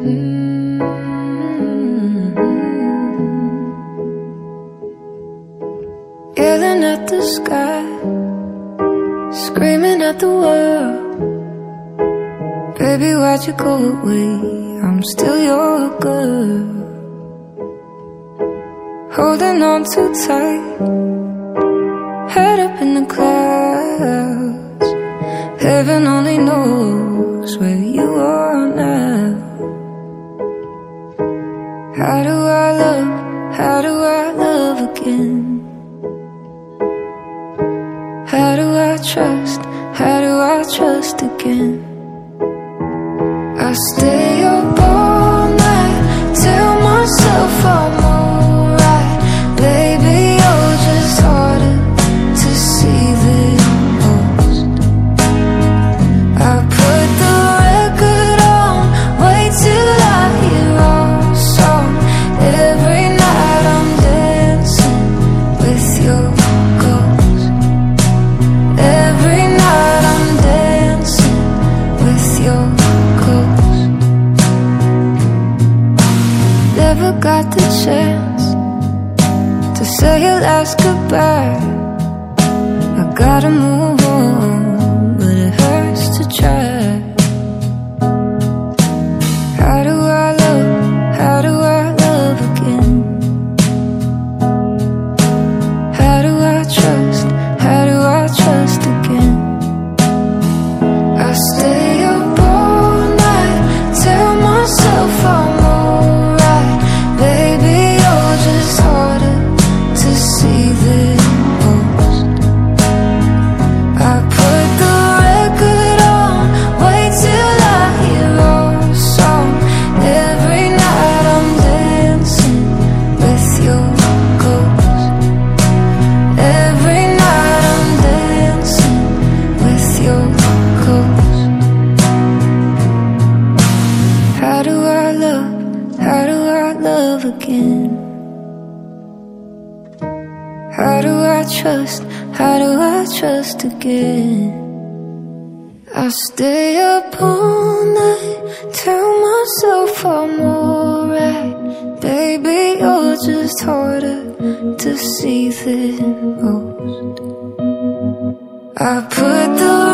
Mm-hmm. Yelling at the sky, screaming at the world. Baby, why'd you go away? I'm still your girl. Holding on too tight, head up in the clouds. Heaven only knows where How do I love, how do I love again? How do I trust? How do I trust again? I stay got the chance to say your last goodbye. I gotta move love again? How do I trust? How do I trust again? I stay up all night, tell myself I'm alright. Baby, you're just harder to see than most. I put the